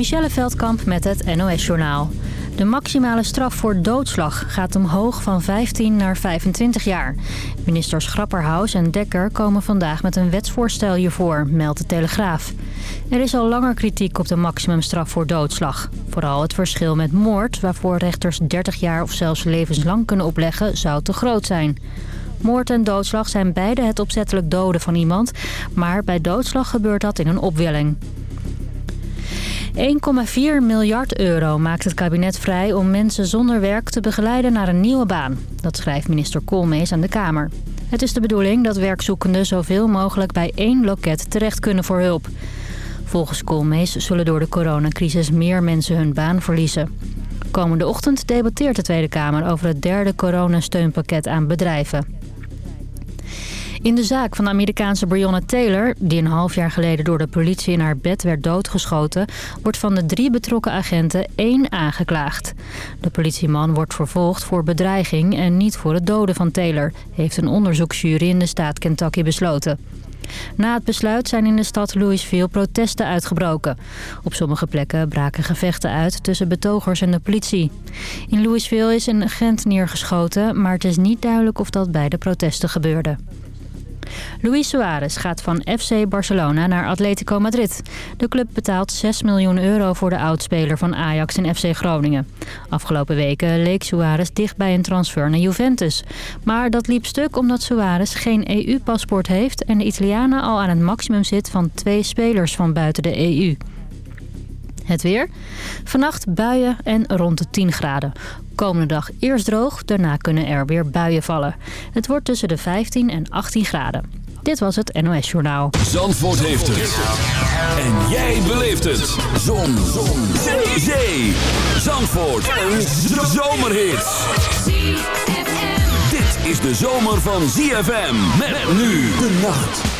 Michelle Veldkamp met het NOS-journaal. De maximale straf voor doodslag gaat omhoog van 15 naar 25 jaar. Ministers Grapperhaus en Dekker komen vandaag met een wetsvoorstel hiervoor, meldt de Telegraaf. Er is al langer kritiek op de maximumstraf voor doodslag. Vooral het verschil met moord, waarvoor rechters 30 jaar of zelfs levenslang kunnen opleggen, zou te groot zijn. Moord en doodslag zijn beide het opzettelijk doden van iemand, maar bij doodslag gebeurt dat in een opwelling. 1,4 miljard euro maakt het kabinet vrij om mensen zonder werk te begeleiden naar een nieuwe baan. Dat schrijft minister Koolmees aan de Kamer. Het is de bedoeling dat werkzoekenden zoveel mogelijk bij één loket terecht kunnen voor hulp. Volgens Koolmees zullen door de coronacrisis meer mensen hun baan verliezen. Komende ochtend debatteert de Tweede Kamer over het derde coronasteunpakket aan bedrijven. In de zaak van de Amerikaanse Breonna Taylor... die een half jaar geleden door de politie in haar bed werd doodgeschoten... wordt van de drie betrokken agenten één aangeklaagd. De politieman wordt vervolgd voor bedreiging en niet voor het doden van Taylor... heeft een onderzoeksjury in de staat Kentucky besloten. Na het besluit zijn in de stad Louisville protesten uitgebroken. Op sommige plekken braken gevechten uit tussen betogers en de politie. In Louisville is een agent neergeschoten, maar het is niet duidelijk of dat bij de protesten gebeurde. Luis Suarez gaat van FC Barcelona naar Atletico Madrid. De club betaalt 6 miljoen euro voor de oudspeler van Ajax en FC Groningen. Afgelopen weken leek Suarez dicht bij een transfer naar Juventus. Maar dat liep stuk omdat Suarez geen EU-paspoort heeft... en de Italianen al aan het maximum zit van twee spelers van buiten de EU. Het weer. Vannacht buien en rond de 10 graden. Komende dag eerst droog, daarna kunnen er weer buien vallen. Het wordt tussen de 15 en 18 graden. Dit was het NOS Journaal. Zandvoort heeft het. En jij beleeft het. Zon. Zon. Zee. Zandvoort. Een zomerhit. Dit is de zomer van ZFM. Met nu de nacht.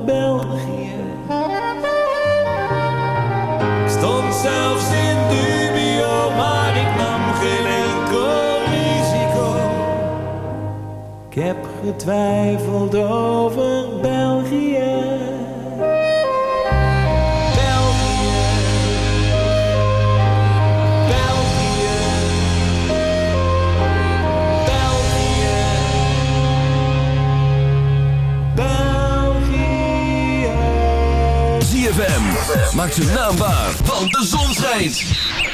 Ik heb getwijfeld over België. België. België. België. België. ZFM. Maak zijn naam waar, want de zon schijnt.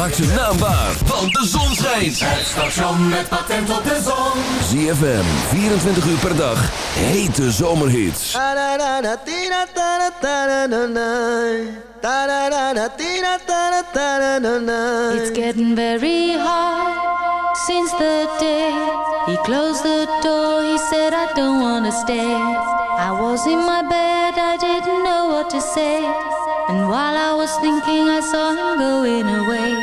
Maak ze naambaar, want de zon schijnt. Het station met patent op de zon. ZFM, 24 uur per dag. Hete zomerhits. It's getting very hard since the day he closed the door. He said, I don't wanna stay. I was in my bed, I didn't know what to say. And while I was thinking, I saw him going away.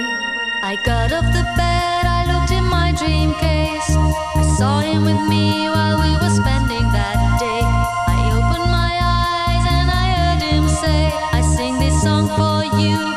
I got off the bed, I looked in my dream case. I saw him with me while we were spending that day. I opened my eyes and I heard him say, I sing this song for you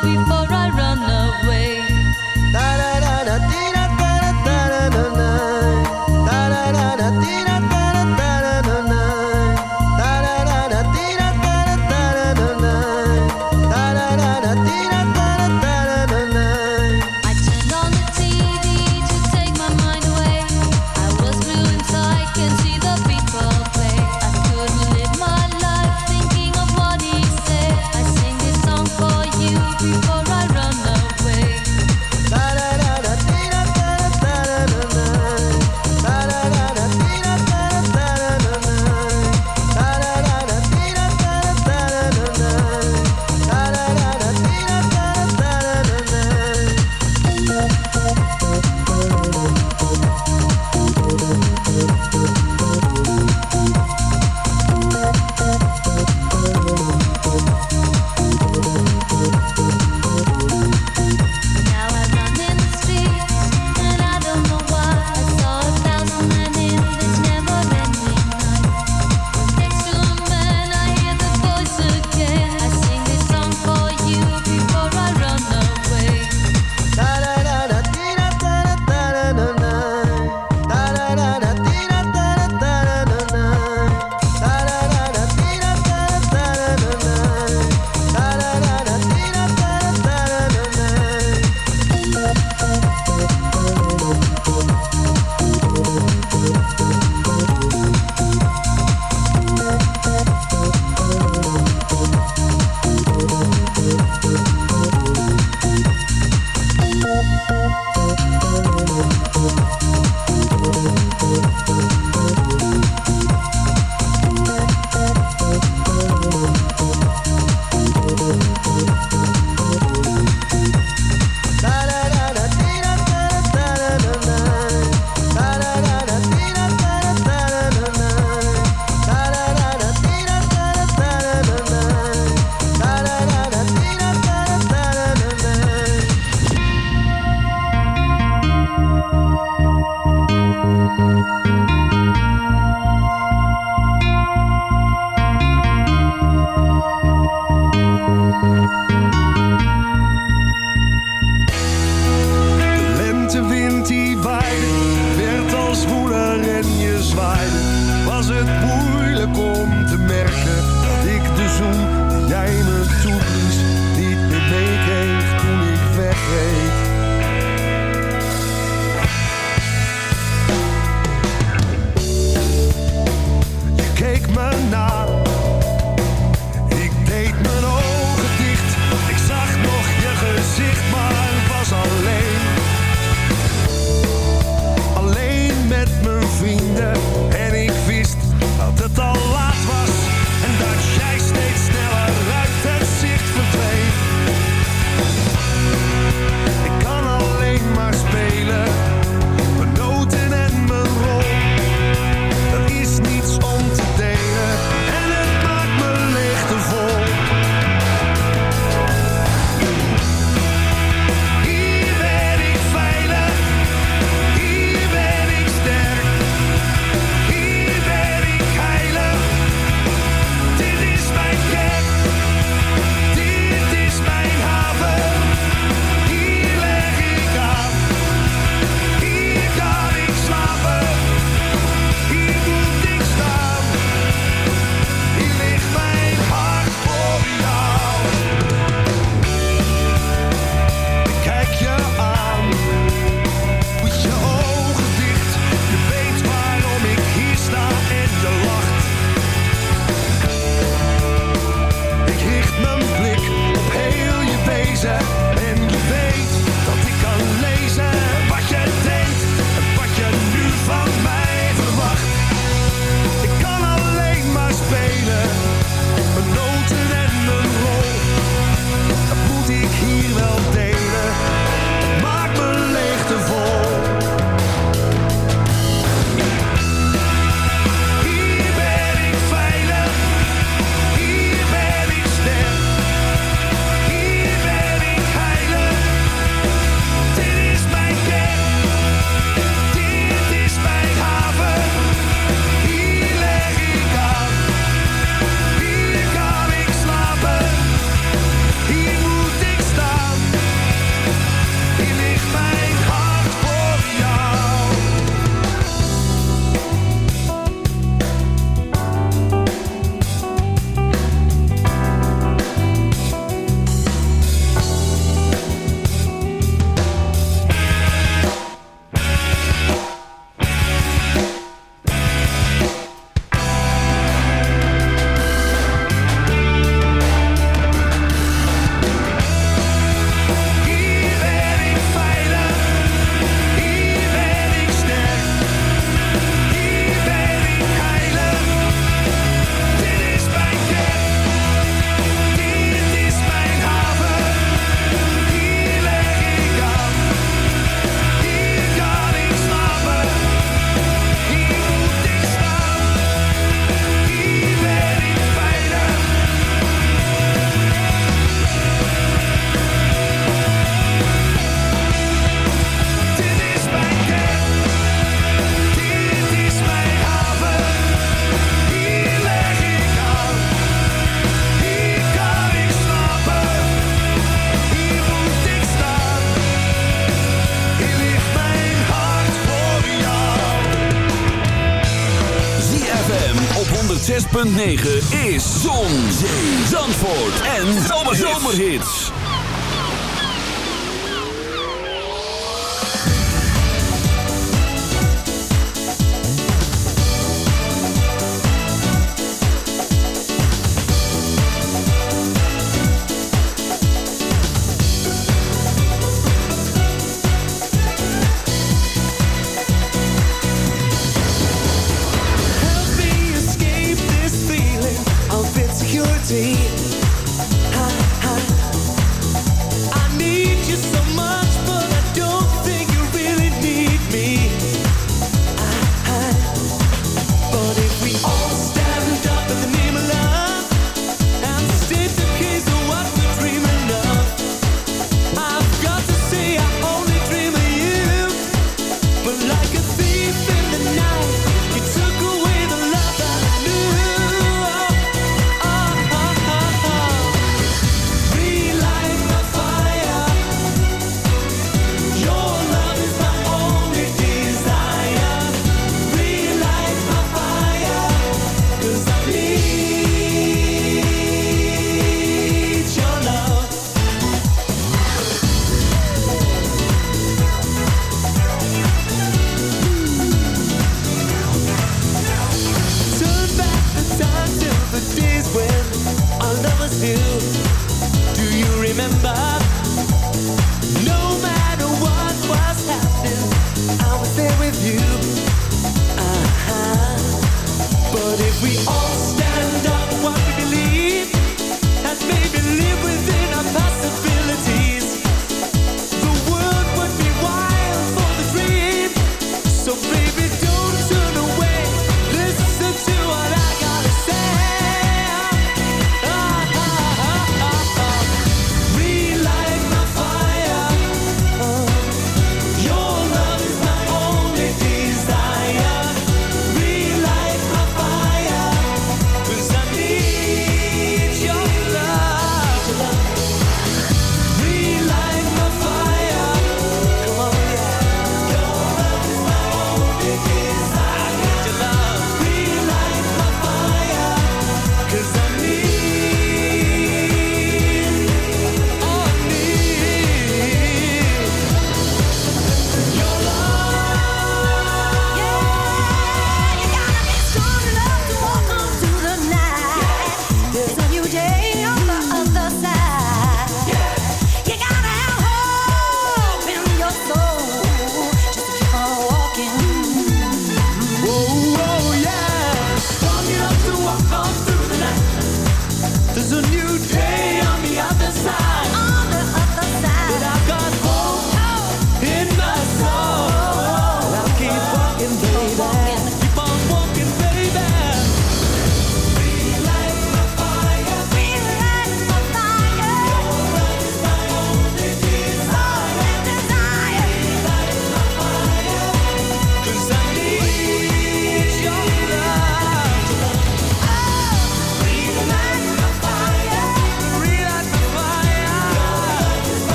106.9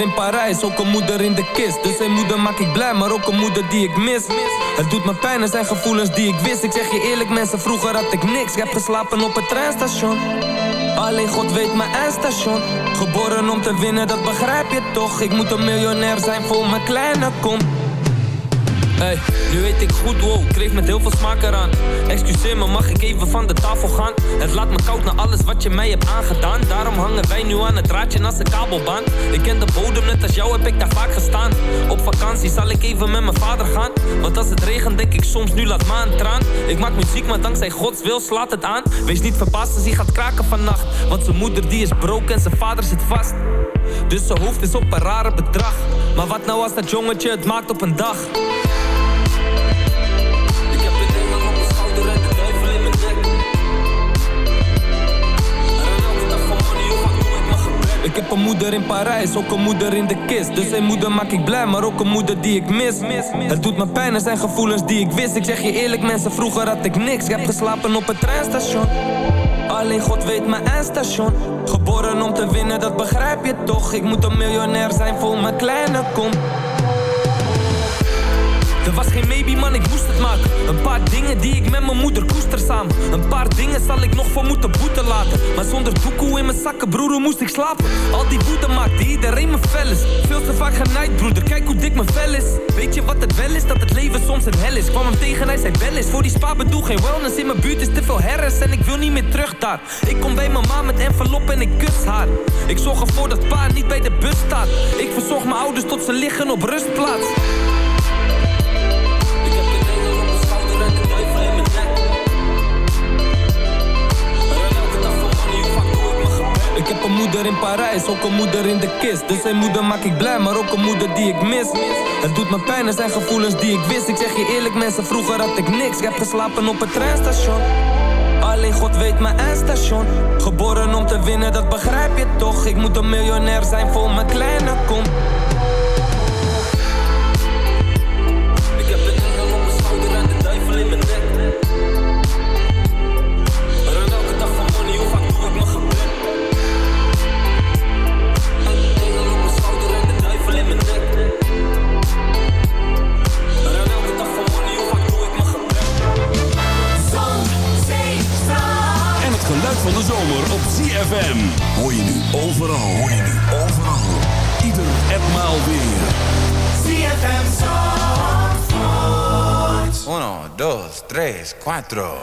in Parijs, ook een moeder in de kist. Dus een moeder maak ik blij, maar ook een moeder die ik mis. Het doet me pijn, er zijn gevoelens die ik wist. Ik zeg je eerlijk, mensen, vroeger had ik niks. Ik heb geslapen op het treinstation. Alleen God weet mijn eindstation. Geboren om te winnen, dat begrijp je toch. Ik moet een miljonair zijn voor mijn kleine kom. Hey, nu weet ik goed, wow, kreeg met heel veel smaak eraan. Excuseer me, mag ik even van de tafel gaan? Het laat me koud naar alles wat je mij hebt aangedaan. Daarom hangen wij nu aan het draadje naast de kabelbaan. Ik ken de bodem, net als jou heb ik daar vaak gestaan. Op vakantie zal ik even met mijn vader gaan. Want als het regent, denk ik soms nu laat een traan. Ik maak muziek, maar dankzij Gods wil slaat het aan. Wees niet verbaasd als hij gaat kraken vannacht. Want zijn moeder die is broken en zijn vader zit vast. Dus zijn hoofd is op een rare bedrag. Maar wat nou als dat jongetje het maakt op een dag? Ik heb een moeder in Parijs, ook een moeder in de kist. Dus een moeder maak ik blij, maar ook een moeder die ik mis. Het doet me pijn, er zijn gevoelens die ik wist. Ik zeg je eerlijk, mensen, vroeger had ik niks. Ik heb geslapen op het treinstation. Alleen God weet mijn eindstation. Geboren om te winnen, dat begrijp je toch. Ik moet een miljonair zijn voor mijn kleine kom. Er was geen maybe man, ik moest het maken. Een paar dingen die ik met mijn moeder koester samen. Een paar dingen zal ik nog voor moeten boeten laten. Maar zonder doekoe in mijn zakken, broer, moest ik slapen? Al die woede maakt die iedereen me fel is. Veel te vaak genaaid, broeder, kijk hoe dik mijn vel is. Weet je wat het wel is? Dat het leven soms een hel is. Kwam hem tegen, hij zei wel eens Voor die spa bedoel geen wellness In mijn buurt is te veel herres en ik wil niet meer terug daar. Ik kom bij mijn ma met envelop en ik kus haar. Ik zorg ervoor dat pa niet bij de bus staat. Ik verzorg mijn ouders tot ze liggen op rustplaats moeder in Parijs, ook een moeder in de kist. Dus een moeder maak ik blij, maar ook een moeder die ik mis. Het doet me pijn, er zijn gevoelens die ik wist. Ik zeg je eerlijk, mensen, vroeger had ik niks. Ik heb geslapen op het treinstation. Alleen God weet mijn eindstation. Geboren om te winnen, dat begrijp je toch. Ik moet een miljonair zijn voor mijn kleine kom. ZFM. Hoor je nu overal. Hoor je nu overal. Ieder en maal weer. ZFM Zandvoort. Uno, dos, tres, cuatro.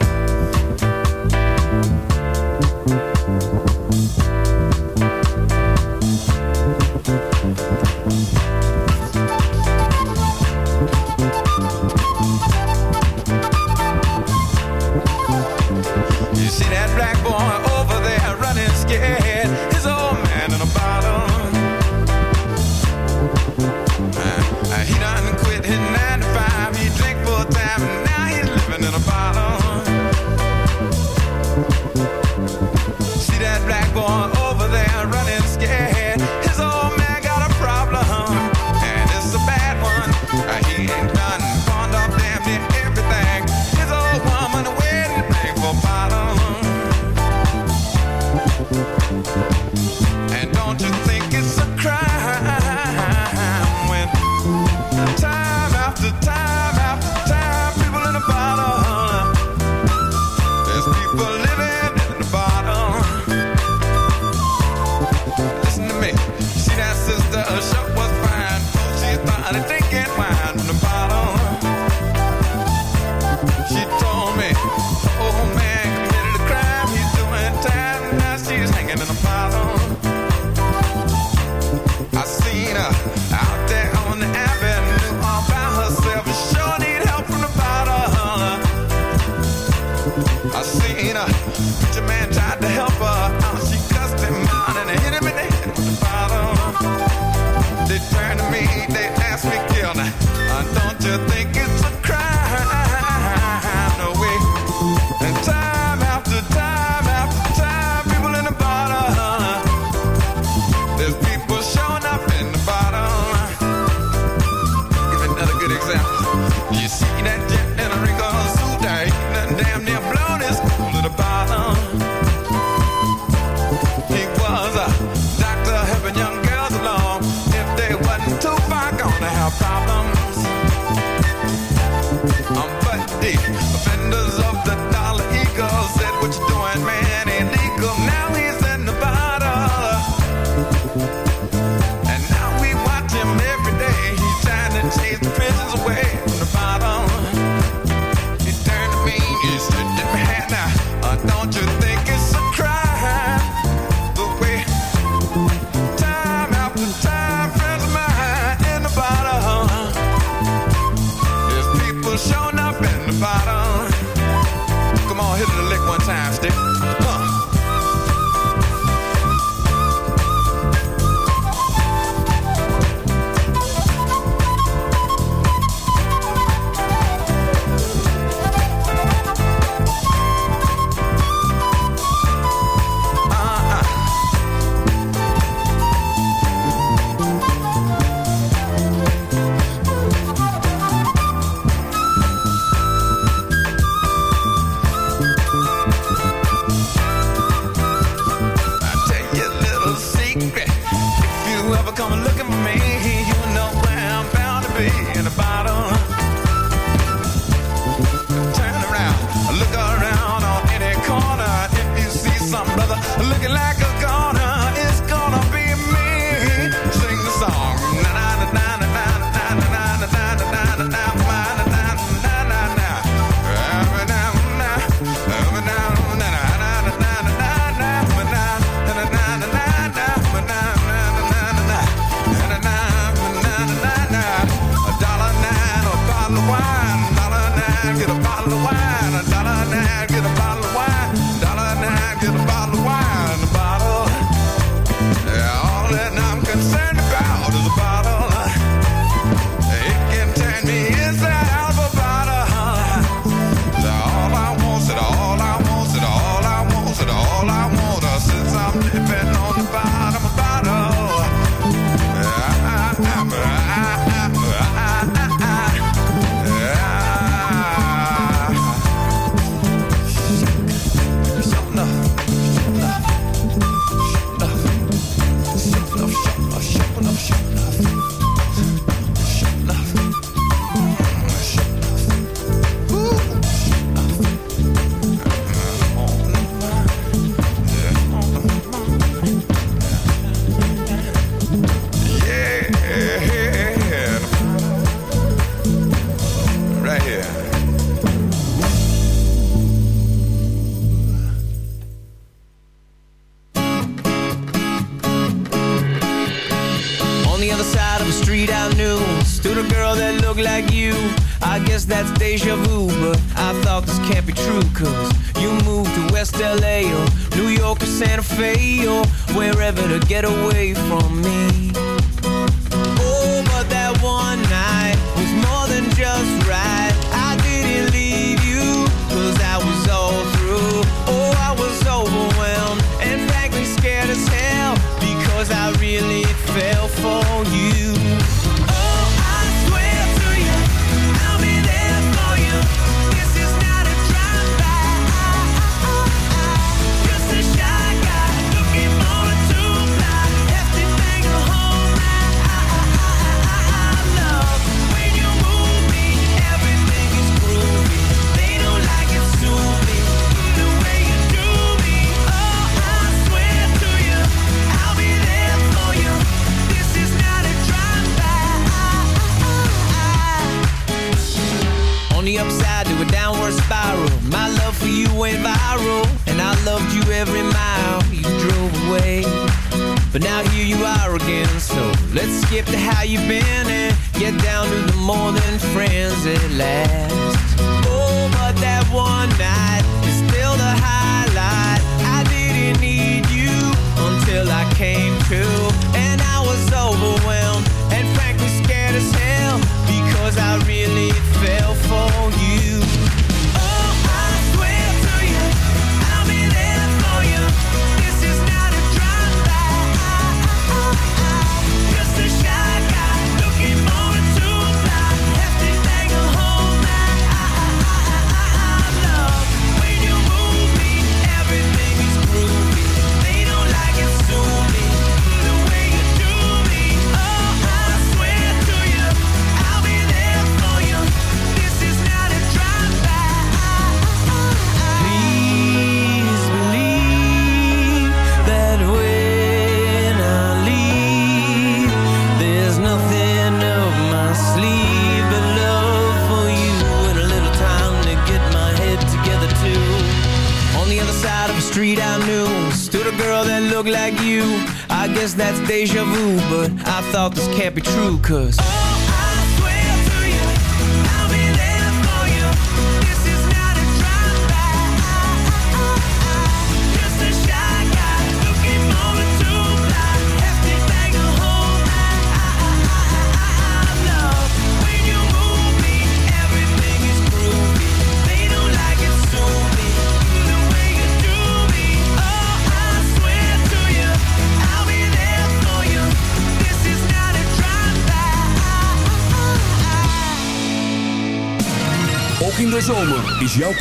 to get away from me.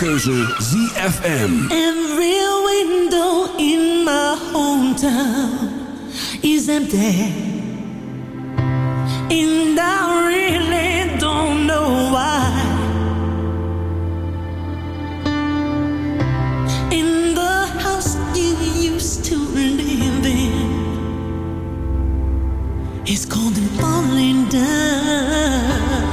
keuze ZFM. Every window in my hometown is empty. And I really don't know why. In the house you used to live in, it's cold and falling down.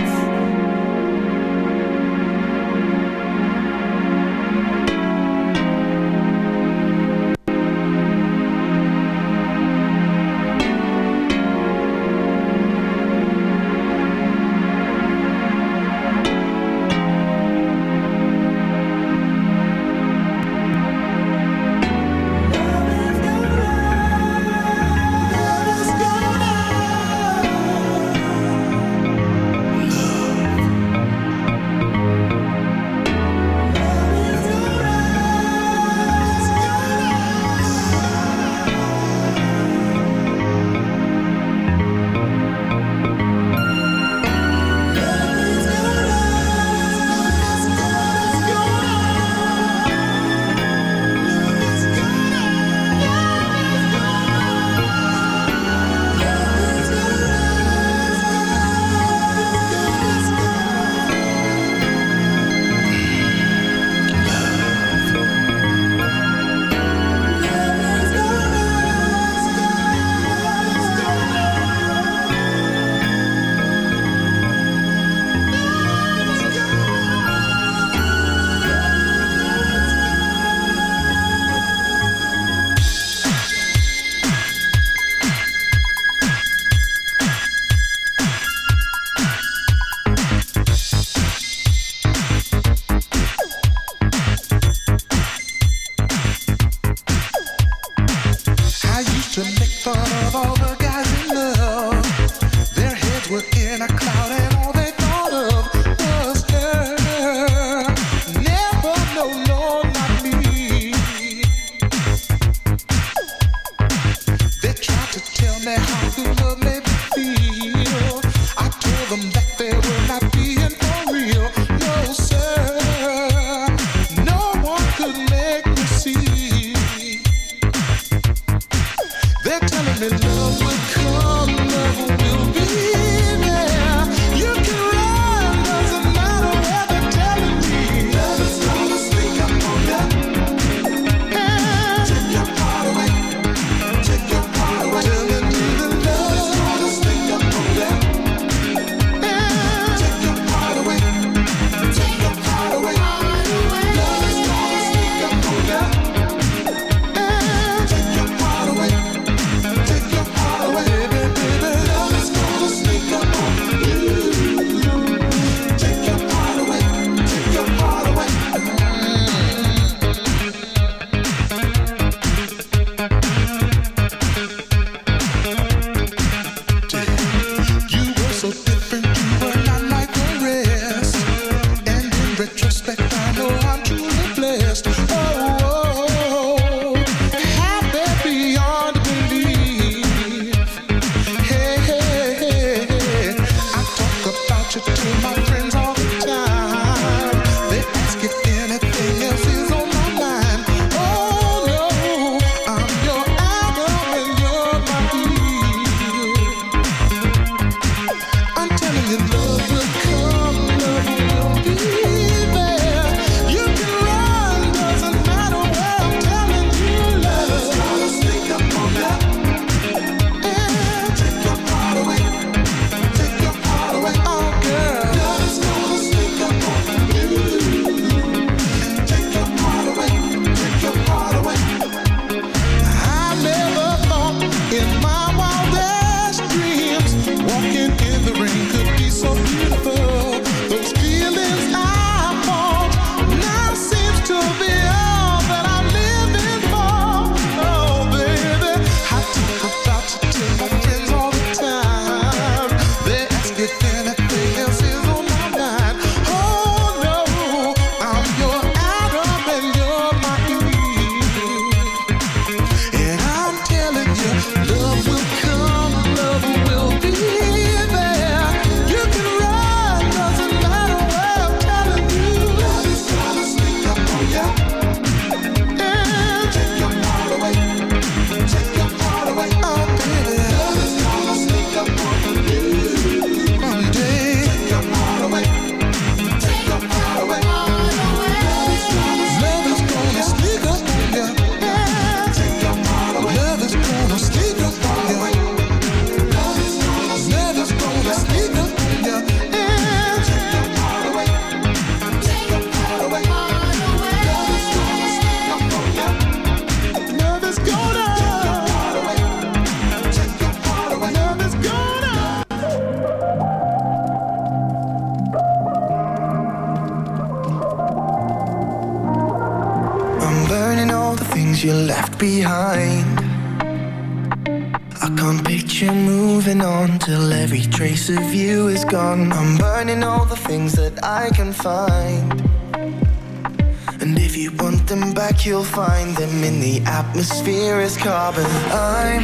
Want them back, you'll find them in the atmosphere as carbon. I'm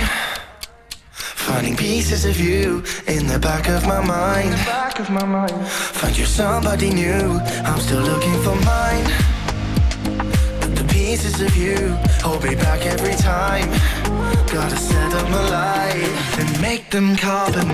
finding pieces of you in the back of my mind. Back of my mind. Find you somebody new. I'm still looking for mine. But the pieces of you hold me back every time. Gotta set them alight and make them carbon.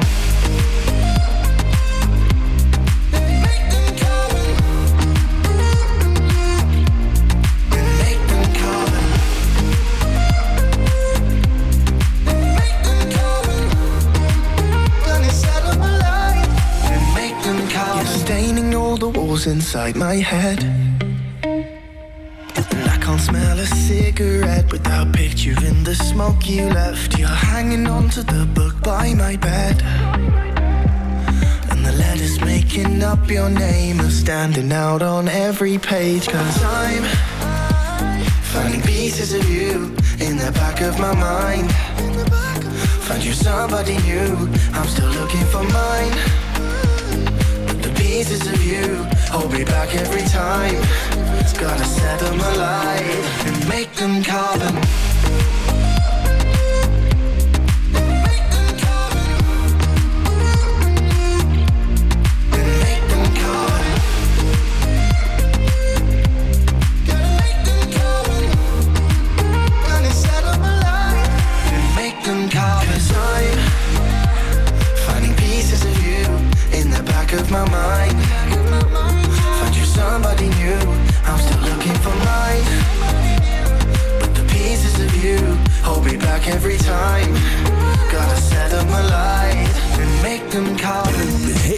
Inside my head. And I can't smell a cigarette without picturing the smoke you left. You're hanging onto the book by my bed. And the letters making up your name are standing out on every page. Cause I'm finding pieces of you in the back of my mind. Find you somebody new, I'm still looking for mine pieces of you hold me back every time. It's gotta set them alight and make them carbon.